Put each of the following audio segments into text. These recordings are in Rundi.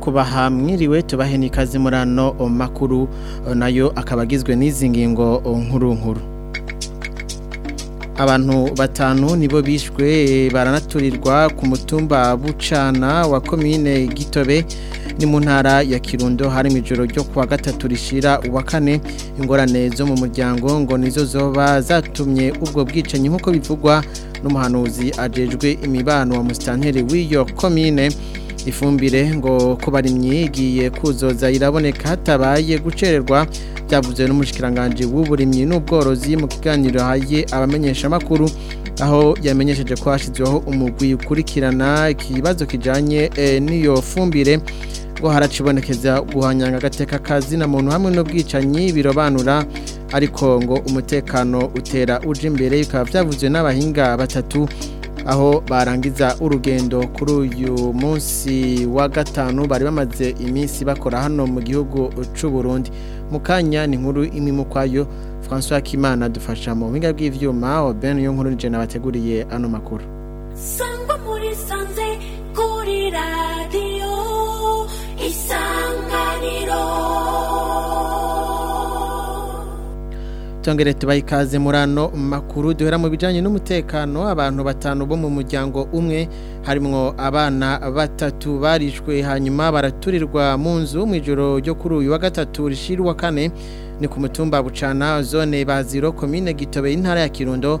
kubaha mwiriwe tubahe n'ikaze muri makuru nayo akaba agizwe n'izi ngingo nkuru nkuru abantu batanu nibo bishwe baranaturirwa ku mutumba bucana wa komine gitobe ni mu ntara ya kirundo hari mu ijoro ryo kuwa gatatu rishira uwa kane ingorane zo mu muryango ngo nizo zoba zatumye ubwo bwicanyi nk'uko bivugwa n'umuhanuzi ajejwe imibano wa musitanteri w'iyo komine ifumbire ngo ko barimye kuzoza iraboneka hatabaye gucererwa byavuzwe n'umushikiranganje w'uburimyi n'ubworozi mu kiganiro haye abamenyesha makuru aho yamenyesheje ko hashizweho umugwi ukurikirana ikibazo kijyanye e, n'iyo fumbire ngo haracibonekeza guhanyanga agateka akazi na muntu hamwe n'ubwicanyi birobanura ariko ngo umutekano utera uje imbere bikaba byavuzwe n'abahinga batatu aho barangiza urugendo kuri uyu munsi wa gatanu bari bamaze iminsi bakora hano mu gihugu cy'u Burundi mukanya ni nkuru imwe mu kwayo François Kimana dufasha mu mpinga bw'ivyuma aho Ben yo nkuru nije nabateguriye ano makuru Sangwa muri sanze kuri radio isanganiro cyongere tubaye ikaze muri makuru duhera mu bijyanye n'umutekano abantu batanu bo mu muryango umwe harimo abana batatu barishwe hanyuma baraturirwa mu nzu mu ijoro ryo kuri uyu wa gatatu rishira uwa kane ni ku mutumba bucana zone baziro komine gitobe y'intara ya kirundo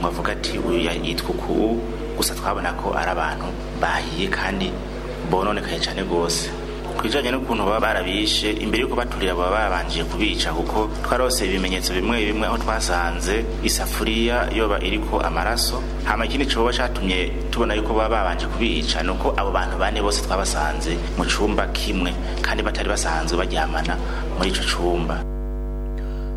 ngo avuga ati uyu yitwa uku gusa twabona ko ari abantu bahiye kandi bononekaye cyane rwose ku bijyanye n'ukuntu baba barabishe imbere y'uko baturira baba babanjije kubica kuko twarose ibimenyetso bimwe bimwe aho twasanze isafuriya yoba iriko amaraso hama ikindi coba catumye tubona yuko baba babanje kubica nuko abo bantu bane bose twabasanze mu cumba kimwe kandi batari basanzwe baryamana muri icyo cyumba.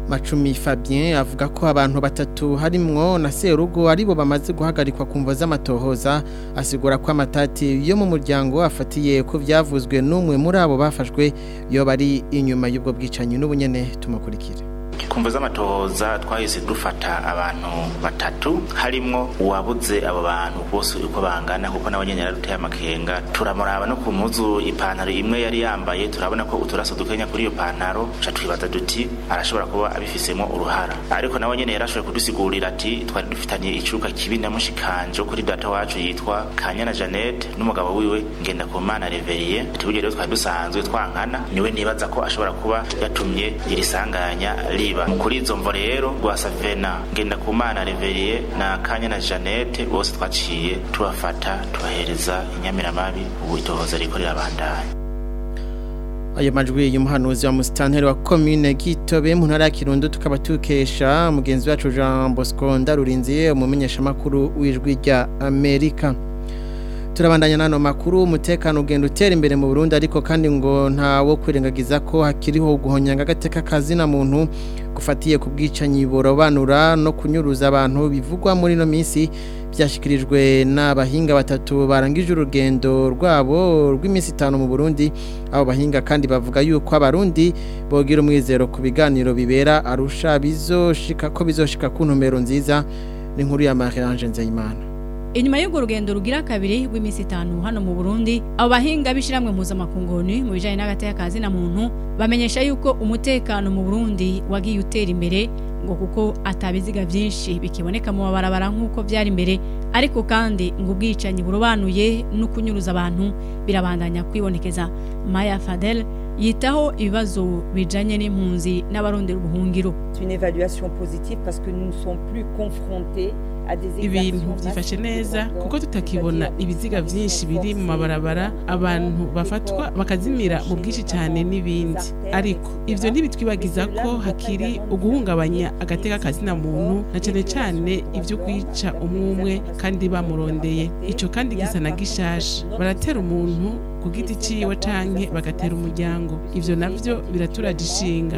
macumi Fabien avuga ko abantu batatu harimwo na Serugo aribo bamaze guhagarikwa kumva z'amatohoza asigura ko amatati yo mu muryango afatiye ko byavuzwe n'umwe muri abo bafashwe yo bari inyuma y'ubwo bwicanyi n'ubunyene tumukurikire kumva z'amatohoza twahise dufata abantu batatu harimo uwabuze abo bantu bose uko bangana kuko nawe nyine yaraduteye amakenga turamuraba no ku muzu ipantaro imwe yari yambaye turabona ko uturaso dukenya kuri iyo pantaro ca twibaza duti arashobora kuba abifisemo uruhara ariko nawe nyine yarashoboye kudusigurira ati twari dufitanye icuka kibi na mushikanje kuri data wacu yitwa Kanyana Janet n'umugabo wiwe ngenda ku mana Reverie ati buryo rero twari dusanzwe twankana niwe nibaza ko ashobora kuba yatumye iri sanganya kwiba kuri izo mvo rero rwasavena ngendakumana reveriye na kanya na janete bose twaciye tubafata tubahereza inyamiramabi ubutohoza riko rirabandanya ayo majwi y'umuhanuzi wa musitanteri wa komine gitobe mu ntara ya kirundo tukaba tukesha mugenzi wacu jean bosco ndarurinziye umumenyeshamakuru w'ijwi rya amerika turabandanya n'ano makuru umutekano ugenda utera imbere mu Burundi ariko kandi ngo nta ntawo kwirengagiza ko hakiriho guhonyanga agateka kazina muntu gufatiye ku bwicanyi burobanura no kunyuruza abantu bivugwa muri no minsi byashyikirijwe n'abahinga batatu barangije urugendo rwabo rw'iminsi itanu mu Burundi abo bahinga kandi bavuga yuko abarundi bogira umwizero ku biganiro bibera arusha bizoshika ko bizoshika ku ntumbero nziza n'inkuru ya Marie Ange Nzeyimana inyuma y'urwo rugendo rugira kabiri rw'iminsi itanu hano mu Burundi abo bahinga b'ishyirahamwe mpuzamakungoni mu bijyanye n'agateka ka na muntu bamenyesha yuko umutekano mu Burundi wagiye utera imbere ngo kuko atabiziga byinshi bikiboneka mu mabarabara nk'uko byari imbere ariko kandi ngo ubwicanyi burobanuye no kunyuruza abantu birabandanya kwibonekeza Maya Fadel yitaho ibibazo bijanye n'impunzi n'abarondera ubuhungiro une évaluation positive parce que nous ne sommes plus confrontés ibintu byifashe neza kuko tutakibona ibiziga byinshi biri mu mabarabara abantu bafatwa bakazimira mu bwinshi cyane n'ibindi ariko ibyo ntibitwibagiza ko hakiri uguhungabanya agateka kazina muntu na cyane cyane ibyo kwica umwe umwe kandi bamurondeye icyo kandi gisa na gishaje. baratera umuntu ku giti ciwe canke bagatera umuryango ivyo navyo biraturagishinga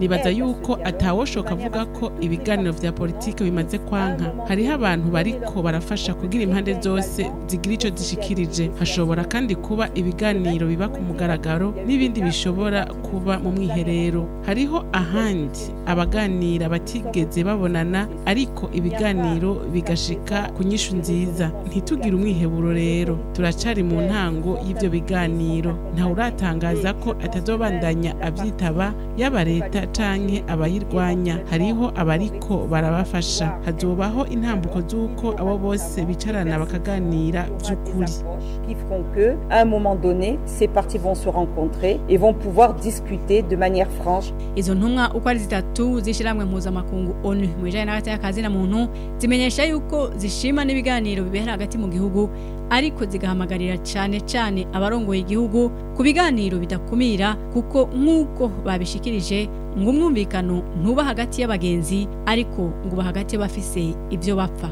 nibaza yuko atawushoboka avuga ko ibiganiro vya politike bimaze kwanka hariho abantu bariko barafasha kugira impande zose zigira ico zishikirije hashobora kandi kuba ibiganiro biba ku mugaragaro n'ibindi bishobora kuba mu mwiherero hariho ahandi abaganira batigeze babonana ariko ibiganiro bigashika ku nyishu nziza ntitugire umwiheburo rero turacari mu ntango y'ivyo biganiro ntawe uratangaza ko atazobandanya avyita yitaba yaba leta canke abayirwanya hariho abariko barabafasha hazobaho intambuko z'uko abo bose bicarana bakaganira by'ukuri qui feront que, un moment donné, ces parties vont se rencontrer et vont pouvoir discuter de manière franche. Izo ntumwa uko ari zitatu zishiramwe mpuzamakungu ONU mu bijanye n'agateka kazina muntu zimenyesha yuko zishima n'ibiganiro bibera hagati mu gihugu ariko zigahamagarira cyane cyane abarongoye igihugu ku biganiro bidakumira kuko nk'uko babishikirije ngo umwumvikano ntuba hagati y'abagenzi ariko ngo hagati y'abafise ibyo bapfa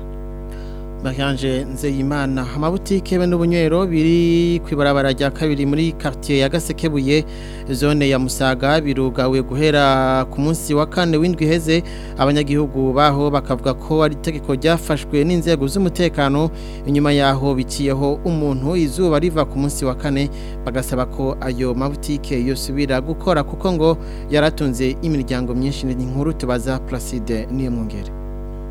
Mariange Nzeyimana amabutike be n'ubunywero biri kwibarabara rya kabiri muri quartier ya Gasekebuye zone ya Musaga birugawe guhera ku munsi wa kane windwi heze abanyagihugu baho bakavuga ko ari tegeko ryafashwe n'inzego z'umutekano inyuma yaho biciyeho umuntu izuba riva ku munsi wa kane bagasaba ko ayo mabutike yosubira gukora kuko ngo yaratunze imiryango myinshi n'inkuru tubaza Placide niyo mwongere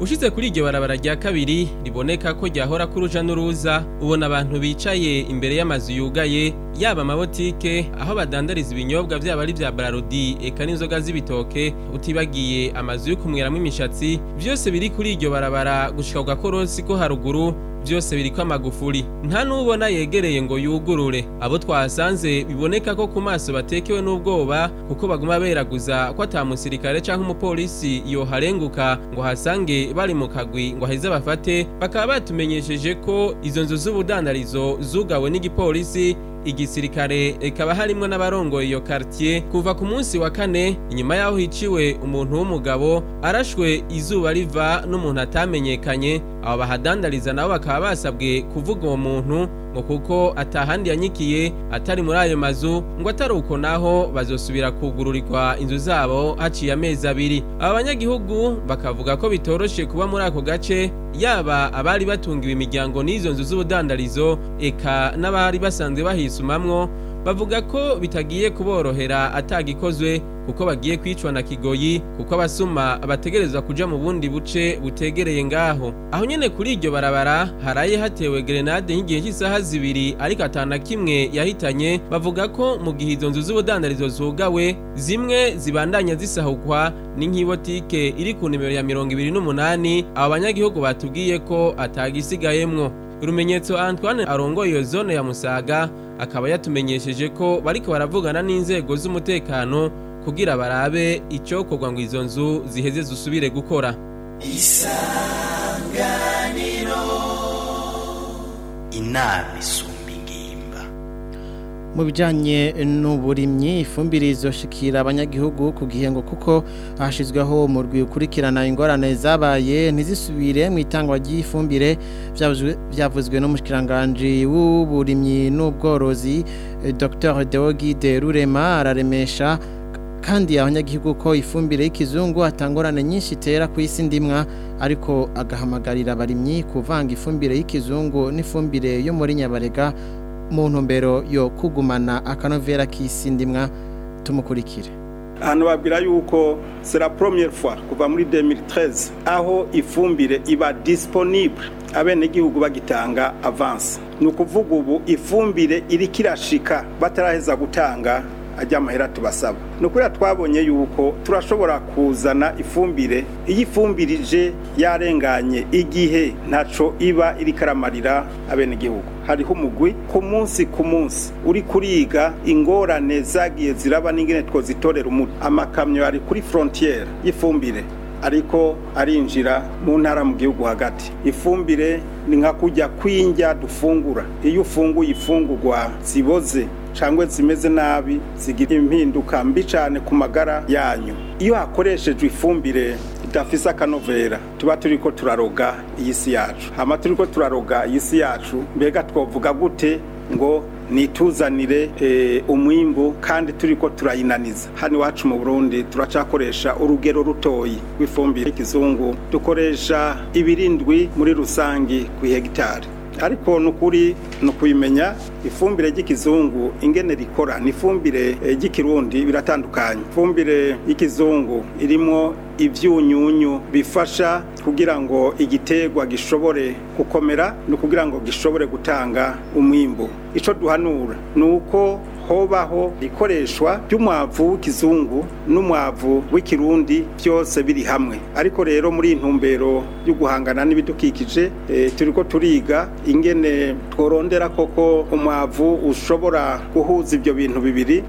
ushize kuri iryo barabara rya kabiri riboneka ko ryahora ko uruja n'uruza ubona abantu bicaye imbere y'amazu yugaye yaba amabotike aho badandariza ibinyobwa byaba ari bya bararudi eka n'inzoga z'ibitoke utibagiye amazu yo kumweramo imishatsi byose biri kuri iryo barabara gushikabwa ko rosi ko haruguru byose biriko amagufuri nta n'ubona yegereye ngo yugurure abo twasanze biboneka ko ku maso batekewe n'ubwoba kuko baguma beraguza ko ata musirikare canke umupolisi yoharenguka ngo hasange bari mu kagwi ngo aheze bafate bakaba batumenyesheje ko izo nzu z'ubudandarizo zugawe n'igipolisi igisirikare ikaba harimo n'abarongoye iyo quartier kuva ku munsi wa kane inyuma yaho hiciwe umuntu w'umugabo arashwe izuba riva n'umuntu atamenyekanye abo bahadandariza nabo bakaba basabwe kuvuga uwo muntu ngo kuko atahandi yanyikiye atari muri ayo mazu ngo atari uko naho bazosubira kugururirwa inzu zabo haciye amezi abiri aba banyagihugu bakavuga ko bitoroshye kuba muri ako gace yaba abari batungiwe imiryango n'izo nzu z'ubudandarizo eka n'abari basanzwe bahisumamwo bavuga ko bitagiye kuborohera atagikozwe kuko bagiye kwicwa na kigoyi kuko abasuma bategerezwa kujya mu bundi buce butegereye ngaho aho nyene kuri iryo barabara haraye hatewe grenade nk'igihe cy'isaha zibiri ariko atana kimwe yahitanye bavuga ko mu gihe izo nzu z'ubudandarizo zugawe zimwe zibandanya zisahukwa ni nk'ibotike iri ku nimero ya mirongo ibiri n'umunani abo banyagihugu batubwiye ko atagisigayemwo urumenyetso Antoine arongoye iyo zone ya Musaga akaba yatumenyesheje ko bariko baravugana n'inzego z'umutekano kugira barabe icyo kugwa ngo izo nzu ziheze zisubire gukora isanganiro inama isu mu bijyanye n'uburimyi ifumbire izoshikira abanyagihugu ku gihengo kuko hashyizweho mu rw'ikurikirana ingorane zabaye ntizisubire mu itangwa ry'ifumbire byavuzwe n'umushyikiranganji w'uburimyi n'ubworozi dr de rurema araremesha kandi abanyagihugu ko ifumbire y'ikizungu atangorane nyinshi itera ku isi ndimwa ariko agahamagarira abarimyi kuvanga ifumbire y'ikizungu n'ifumbire yo muri nyabarega mu ntumbero yo kugumana akanovera k'isi ndimwa tumukurikire hano babwira yuko sera première fois kuva muri 2013 aho ifumbire iba disponible abenegihugu bagitanga avance ni ukuvuga ubu ifumbire iri kirashika bataraheza gutanga ajya amahera tubasaba ni ukuri twabonye yuko turashobora kuzana ifumbire iyo ifumbirije yarenganye igihe ntaco iba iri karamarira abenegihugu hariho umugwi ku munsi ku munsi uri kuriga ingorane zagiye ziraba n'ingene twozitorera umuti amakamyo ari kuri frontiere y'ifumbire ariko arinjira mu ntara mu gihugu hagati ifumbire ni nka kujya kw'indya dufungura iyo ufunguye ifungurwa ziboze cyangwa zimeze nabi zigira impinduka mbi cyane ku magara yanyu iyo hakoreshejwe ifumbire idafise akanovera tuba turi ko turaroga iyi si yacu hano turi ko turaroga iyi si yacu mbega twavuga gute ngo nituzanire eh, umwimbu kandi turi ko turayinaniza hano iwacu mu burundi turacakoresha urugero rutoyi rw'ifumbire y'ikizungu dukoresha ibirindwi muri rusange ku hegitari ariko ni ukuri ni ukubimenya ifumbire ry'ikizungu ingene rikora ni ifumbire ry'ikirundi eh, biratandukanye ifumbire y'ikizungu irimo ibyunyunyu bifasha kugira ngo igitegwa gishobore gukomera no kugira ngo gishobore gutanga umwimbo icyo duhanura nuko hobaho ikoreshwa by’umwavu w'ikizungu n'umwavu w'ikirundi byose biri hamwe ariko rero muri intumbero yo guhangana n'ibidukikije eh, turi ko turiga ingene tworondera koko umwavu ushobora guhuza ibyo bintu bibiri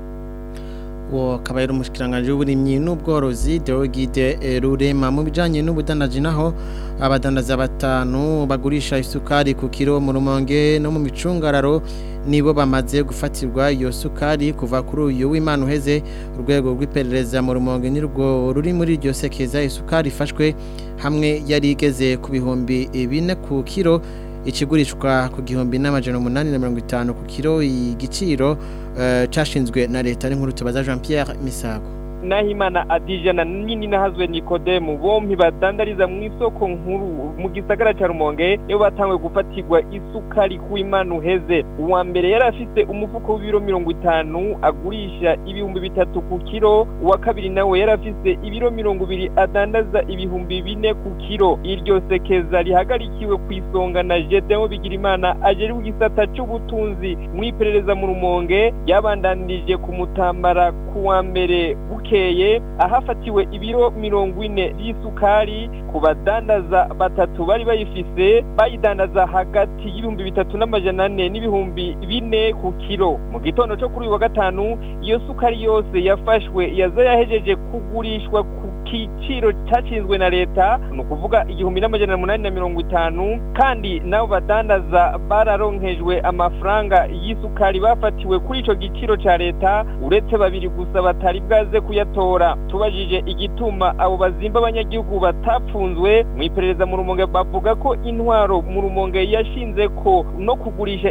uwo akaba ari umushikiranganji w'uburimyi n'ubworozi Deogide Rurema mu bijyanye n'ubudandaji naho abadandaza batanu bagurisha isukari ku kiro mu rumonge no mu micungararo nibo bamaze gufatirwa iyo sukari kuva kuri uyu w'Imana uheze urwego rw'iperereza mu rumonge nirwo ruri muri iryo sekeza isukari ifashwe hamwe yari igeze ku bihumbi bine ku kiro ikigurishwa ku gihumbi n'amajana umunani na mirongo itanu ku kiro igiciro Euh, cyashinzwe na leta n'inkuru tubaza jean Pierre misago nahimana adijana nini nahazwe nikodemu bombi badandariza mu isoko nkuru mu gisagara cya rumonge nibo batanguye gufatirwa isukari ku imana uheze uwa mbere yari afite umufuko w'ibiro mirongo itanu agurisha ibihumbi bitatu ku kiro uwa kabiri nawe yari afite ibiro mirongo ibiri adandaza ibihumbi bine ku kiro iryo sekeza rihagarikiwe ku isonga na jedemu bigirimana ajeri w'igisata cy'ubutunzi mu iperereza mu rumonge yabandanirije ku mutambara ku wa mbere bukeye ahafatiwe ibiro mirongo ine y'isukari ku badandaza batatu bari bayifise bayidandaza hagati y'ibihumbi bitatu n'amajana ane n'ibihumbi bine ku kiro mu gitondo cyo kuri uyu wa gatanu iyo sukari yose yafashwe yaza yahejeje kugurishwa ku cyiciro cyashinzwe na leta ni ukuvuga igihumbi n'amajana umunani na mirongo itanu kandi n'abo badandaza bararonkejwe amafaranga y'isukari bafatiwe kuri icyo giciro cya leta uretse babiri gusa batari bwaze kuyatora tubajije igituma abo bazimba abanyagihugu batapfunzwe mu iperereza mu rumonge bavuga ko intwaro mu rumonge yashinze ko no kugurisha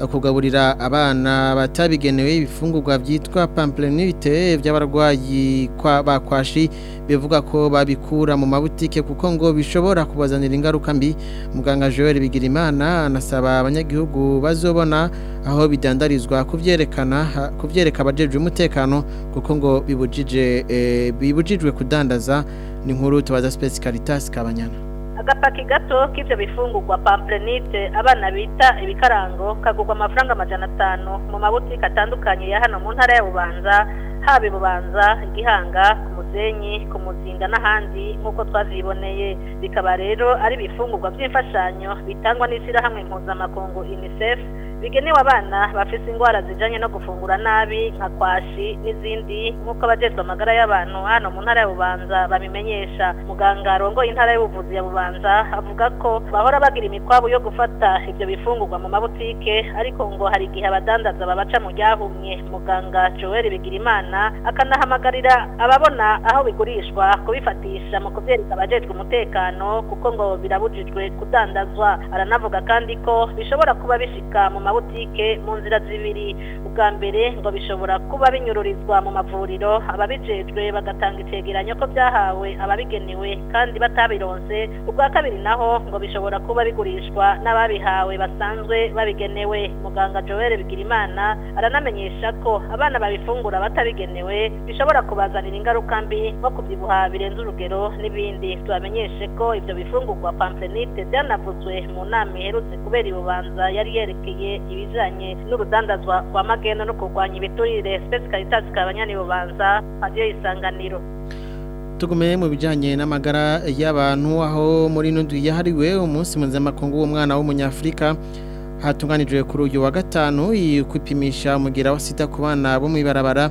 eh, kugaburira abana batabigenewe ibifungurwa byitwa pamplemite by'abarwayi ba kwashi bivuga ko babikura mu mabutike kuko ngo bishobora kubazanira ingaruka mbi muganga Joel Bigirimana anasaba abanyagihugu bazobona aho bidandarizwa kubyerekana kubyereka abajeje umutekano kuko ngo bibujije eh, bibujijwe kudandaza ni nkuru tubaza Space Caritas Kabanyana agapaki gato k'ibyo bifungurwa pamplenite abana bita ibikarango kagurwa amafaranga amajana atanu mu mabutike atandukanye ya hano mu ntara ya bubanza haba bubanza igihanga ku musenyi ku muzinga n'ahandi nk'uko twaziboneye bikaba rero ari ibifungurwa by'imfashanyo bitangwa n'ishyirahamwe mpuzamakungu unicef bigenewe abana bafise indwara zijyanye no gufungura nabi nka kwashi n'izindi nk'uko abajejwe amagara y'abantu hano mu ntara ya bubanza babimenyesha muganga rongoye intara y'ubuvuzi ya bubanza avuga ko bahora bagira imikwabu yo gufata ibyo bifungurwa mu mabutike ariko ngo hari igihe abadandaza babaca mu ryahumye muganga joel bigirimana akanahamagarira ababona aho bigurishwa kubifatisha mu kubyereka abajejwe umutekano kuko ngo birabujijwe kudandazwa aranavuga kandi ko bishobora kuba bishika mu amabutike mu nzira zibiri ubwa mbere ngo bishobora kuba binyururizwa mu mavuriro ababijejwe bagatanga icyegeranyo ko byahawe ababigenewe kandi batabironze ubwa kabiri naho ngo bishobora kuba bigurishwa n'ababihawe basanzwe babigenewe muganga joel bigirimana aranamenyesha ko abana babifungura batabigenewe bishobora kubazanira ingaruka mbi nko kubyibuha birenze urugero n'ibindi tubamenyeshe ko ibyo bifungurwa pamperenite byanavuzwe mu nama iherutse kubera ibubanza yari yerekeye ibijyanye n'uruganda rwa magenda no kurwanya ibiturire sipesi karitazi kabanyanibubanza radiyo isanganiro tugume mu bijyanye n'amagara y'abantu aho muri ino yahariwe umunsi mpuzamakungu w'umwana w'umunyafurika hatunganijwe kuri uyu wa gatanu kwipimisha umugera wa sida ku bana bo mu ibarabara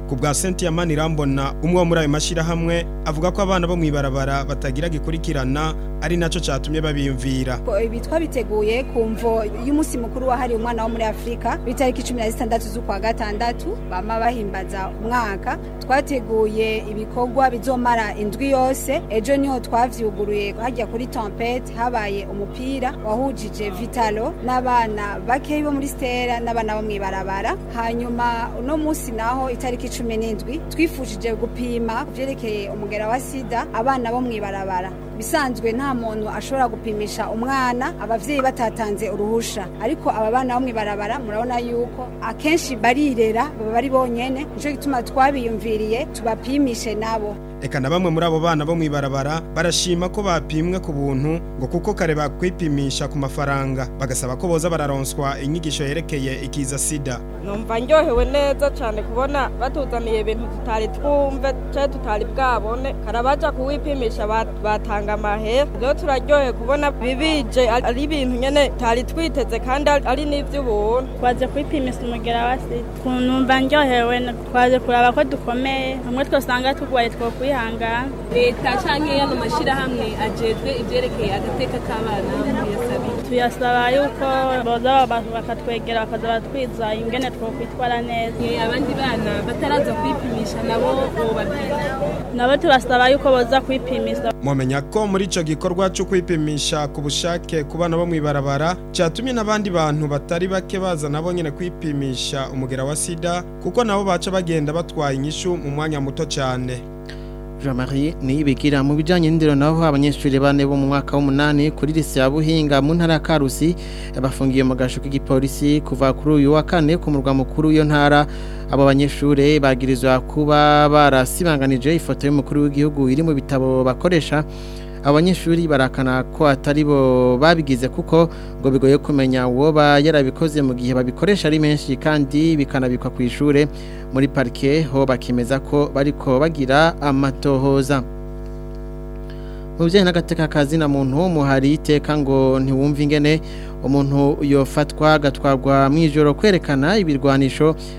ku bwa Cynthia Manirambona umwe wo muri ayo mashyirahamwe avuga ko abana bo mu ibarabara batagira gikurikirana ari nacyo cyatumye babiyumvira bitwa biteguye ku mvo y'umunsi mukuru wahariye umwana wo muri Afurika bitariki 16 z'ukwa gatandatu bama bahimbaza umwaka twateguye ibikorwa bizomara indwi yose ejo niho twavyuguruye hajya kuri tempete habaye umupira wahujije vitalo n'abana bakeyi bo muri stera n'abana bo mwibarabara hanyuma uno munsi naho itariki cumi n'indwi twifujije gupima kuvyerekeye umugera wa sida abana bo mwibarabara bisanzwe nta muntu ashobora gupimisha umwana ababyeyi batatanze uruhusha ariko aba bana bamwe barabara murabona yuko akenshi barirera baba bari bonyene nico gituma twabiyumviriye tubapimishe nabo eka na bamwe muri abo bana bo mu ibarabara barashima ko bapimwe ku buntu ngo kuko kare bakwipimisha ku mafaranga bagasaba ko boza bararonswa inyigisho yerekeye ikiza sida numva ndyohewe neza cyane kubona batuzaniye ibintu tutari twumve cyangwa tutari bwabone karabaja kuwipimisha batanga amahera rero turaryohe kubona bibije ari ibintu nyine tutari twiteze kandi ari n'iby'ubuntu twaje kwipimisha umugera wa sida numva ndyohewe twaje kuraba ko dukomeye hamwe twasanga turwaye twakwiye kwihangana leta cyangwa yano mashyirahamwe agejwe ibyerekeye agateka k'abana tuyasaba yuko boza bakatwegera bakaza batwiza ingene twokwitwara neza abandi bana bataraza kwipimisha nabo babyiga nabo tubasaba yuko boza kwipimisa mumenya ko muri icyo gikorwa cyo kwipimisha ku bushake ku bana bo mu ibarabara cyatumye n'abandi bantu batari bake baza nabo nyine kwipimisha umugera wa sida kuko nabo baca bagenda batwaye inyishu mu mwanya muto cyane Jean Marie niyibigira mu bijyanye n'indero naho abanyeshuri bane bo mu mwaka w'umunani kuri lise ya Buhinga mu ntara ya Karusi bafungiye mu gasho k'igipolisi kuva kuri uyu wa kane ku murwa mukuru w'iyo ntara abo banyeshuri bagirizwa kuba barasibanganije ifoto y'umukuru w'igihugu iri mu bitabo bakoresha abanyeshuri barakana ko atari bo babigize kuko ngo bigoye kumenya uwoba yarabikoze mu gihe babikoresha ari menshi kandi bikanabikwa ku ishuri muri parike ho bakemeza ko bariko bagira amatohoza mu bijyanye n'agateka ka zina muntu hari iteka ngo ntiwumve ingene umuntu yofatwa agatwarwa mu ijoro kwerekana ibirwanisho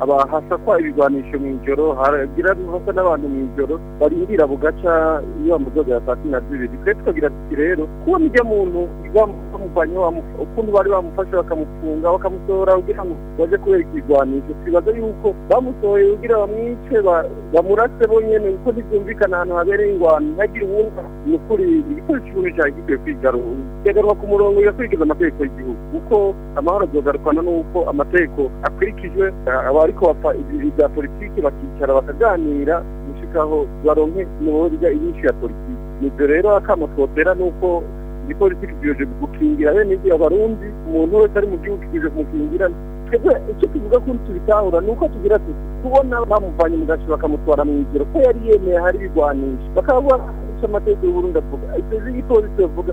Aba hasakwa ibigwanisho mu ijoro haragira hasa n'abantu mu ijoro barindira bugaca iyo amazoga ya saa kumi na zibiri twe tukagira tuti rero kubona ijya muntu bamuvanye ukuntu bari bamufashe bakamufunga bakamusohora kugira ngo baje kubera ikigwanisho twibaza yuko bamusohoye kugira bamwice bamurase bonyene kuko ntibyumvikana ahantu habereye ingwano ntihagire uwumva ni ukuri igikoresho umuntu cyari gikwiye kwigarura kigaruka ku murongo igakurikiza amategeko y'igihugu kuko amahoro azogarukana n'uko amategeko akurikijwe aba bariko bapfa ibintu politiki bakicara bakaganira gushikaho baronke nuburyo inyinshi ya politiki nibyo rero akama twotera nuko igipolitiki kigejeje gukingira bene ibyo abarundi umuntu wese ari mu gihugu kigejeje kumukingira icyo tuvuga kuri tubitahura ni uko tugira tuti kubona bamuvanye mu gace bakamutwara mu ijoro ko yari yemeye hari ibigwanisha bakaba cy'amategeko ubundi avuga ipolisi bavuga